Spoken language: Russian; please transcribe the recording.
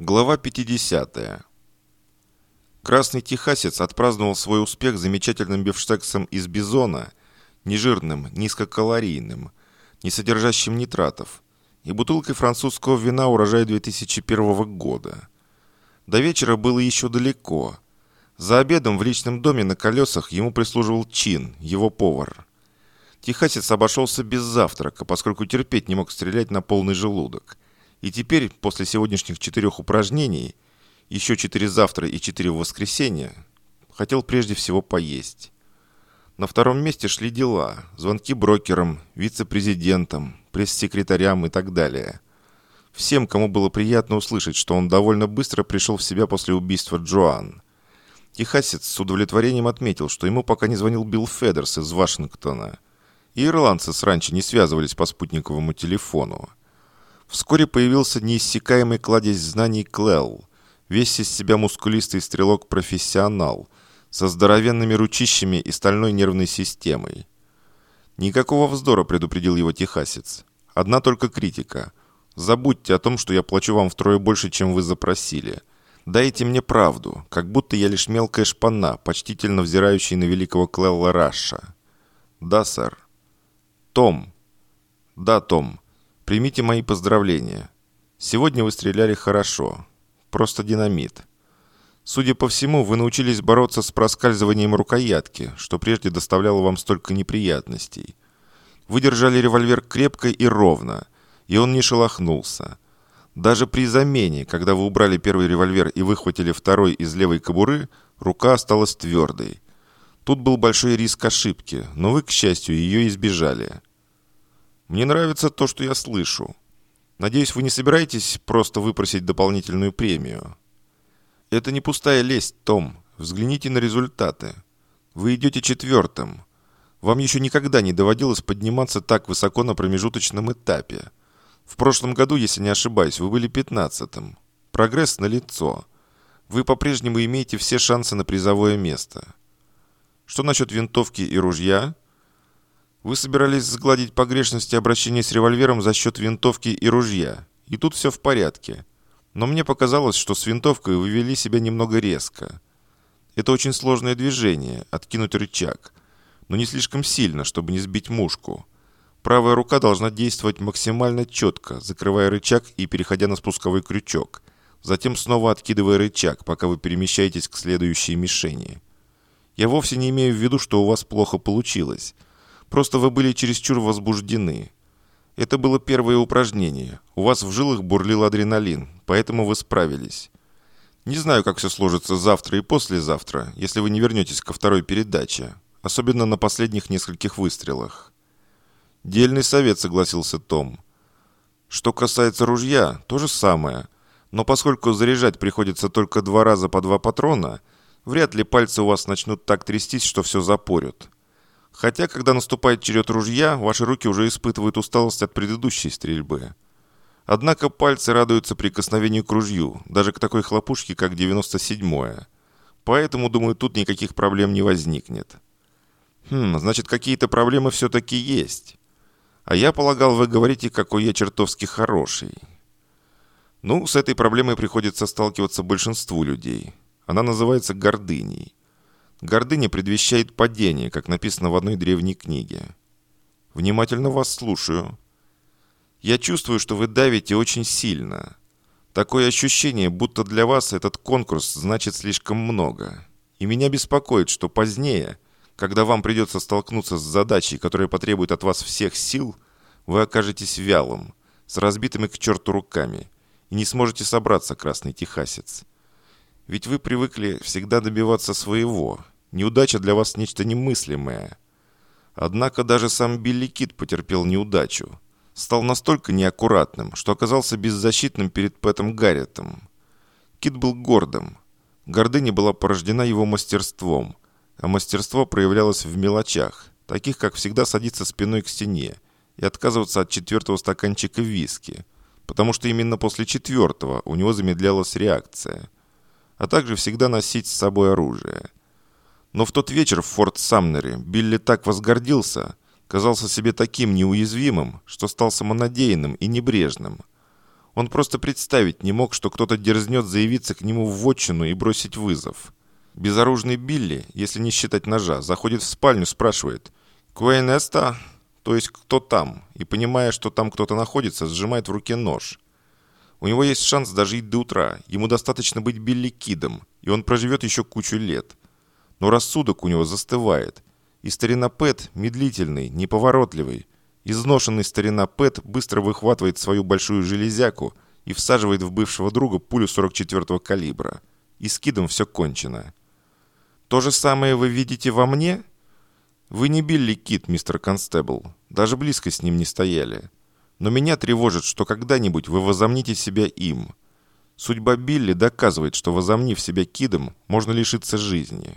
Глава 50. Красный техасец отпраздновал свой успех замечательным бифштексом из бизона, нежирным, низкокалорийным, не содержащим нитратов, и бутылкой французского вина урожая 2001 года. До вечера было еще далеко. За обедом в личном доме на колесах ему прислуживал Чин, его повар. Техасец обошелся без завтрака, поскольку терпеть не мог стрелять на полный желудок – и теперь, после сегодняшних четырех упражнений, еще четыре завтра и четыре в воскресенье, хотел прежде всего поесть. На втором месте шли дела, звонки брокерам, вице-президентам, пресс-секретарям и так далее. Всем, кому было приятно услышать, что он довольно быстро пришел в себя после убийства Джоан. Техасец с удовлетворением отметил, что ему пока не звонил Билл Федерс из Вашингтона. И ирландцы с раньше не связывались по спутниковому телефону. Вскоре появился неиссякаемый кладезь знаний Клэл, весь из себя мускулистый стрелок-профессионал, со здоровенными ручищами и стальной нервной системой. Никакого вздора предупредил его техасец. Одна только критика. Забудьте о том, что я плачу вам втрое больше, чем вы запросили. Дайте мне правду, как будто я лишь мелкая шпана, почтительно взирающий на великого Клэлла Раша. Да, сэр. Том. Да, Том. Примите мои поздравления. Сегодня вы стреляли хорошо. Просто динамит. Судя по всему, вы научились бороться с проскальзыванием рукоятки, что прежде доставляло вам столько неприятностей. Вы держали револьвер крепко и ровно, и он не шелохнулся. Даже при замене, когда вы убрали первый револьвер и выхватили второй из левой кобуры, рука осталась твердой. Тут был большой риск ошибки, но вы, к счастью, ее избежали. Мне нравится то, что я слышу. Надеюсь, вы не собираетесь просто выпросить дополнительную премию. Это не пустая лесть, Том. Взгляните на результаты. Вы идете четвертым. Вам еще никогда не доводилось подниматься так высоко на промежуточном этапе. В прошлом году, если не ошибаюсь, вы были пятнадцатым. Прогресс налицо. Вы по-прежнему имеете все шансы на призовое место. Что насчет винтовки и ружья – вы собирались сгладить погрешности обращения с револьвером за счет винтовки и ружья. И тут все в порядке. Но мне показалось, что с винтовкой вы вели себя немного резко. Это очень сложное движение – откинуть рычаг. Но не слишком сильно, чтобы не сбить мушку. Правая рука должна действовать максимально четко, закрывая рычаг и переходя на спусковой крючок. Затем снова откидывая рычаг, пока вы перемещаетесь к следующей мишени. Я вовсе не имею в виду, что у вас плохо получилось – Просто вы были чересчур возбуждены. Это было первое упражнение. У вас в жилах бурлил адреналин, поэтому вы справились. Не знаю, как все сложится завтра и послезавтра, если вы не вернетесь ко второй передаче, особенно на последних нескольких выстрелах. Дельный совет, согласился Том. Что касается ружья, то же самое. Но поскольку заряжать приходится только два раза по два патрона, вряд ли пальцы у вас начнут так трястись, что все запорют. Хотя, когда наступает черед ружья, ваши руки уже испытывают усталость от предыдущей стрельбы. Однако пальцы радуются прикосновению к ружью, даже к такой хлопушке, как 97-я. Поэтому, думаю, тут никаких проблем не возникнет. Хм, значит, какие-то проблемы все-таки есть. А я полагал, вы говорите, какой я чертовски хороший. Ну, с этой проблемой приходится сталкиваться большинству людей. Она называется гордыней. Гордыня предвещает падение, как написано в одной древней книге. Внимательно вас слушаю. Я чувствую, что вы давите очень сильно. Такое ощущение, будто для вас этот конкурс значит слишком много. И меня беспокоит, что позднее, когда вам придется столкнуться с задачей, которая потребует от вас всех сил, вы окажетесь вялым, с разбитыми к черту руками, и не сможете собраться, красный техасец. Ведь вы привыкли всегда добиваться своего. Неудача для вас нечто немыслимое. Однако даже сам Билли Кит потерпел неудачу. Стал настолько неаккуратным, что оказался беззащитным перед Пэтом Гарретом. Кит был гордым. Гордыня была порождена его мастерством, а мастерство проявлялось в мелочах, таких как всегда садиться спиной к стене и отказываться от четвертого стаканчика виски, потому что именно после четвертого у него замедлялась реакция – а также всегда носить с собой оружие. Но в тот вечер в Форт Самнере Билли так возгордился, казался себе таким неуязвимым, что стал самонадеянным и небрежным. Он просто представить не мог, что кто-то дерзнет заявиться к нему в вотчину и бросить вызов. Безоружный Билли, если не считать ножа, заходит в спальню, спрашивает «Куэйнеста?» То есть «Кто там?» И, понимая, что там кто-то находится, сжимает в руке нож. У него есть шанс дожить до утра. Ему достаточно быть Билли Кидом, и он проживет еще кучу лет. Но рассудок у него застывает. И старина Пэт медлительный, неповоротливый. Изношенный старина Пэт быстро выхватывает свою большую железяку и всаживает в бывшего друга пулю 44-го калибра. И с Кидом все кончено. То же самое вы видите во мне? Вы не Билли Кит, мистер Констебл. Даже близко с ним не стояли. Но меня тревожит, что когда-нибудь вы возомните себя им. Судьба Билли доказывает, что возомнив себя Кидом, можно лишиться жизни.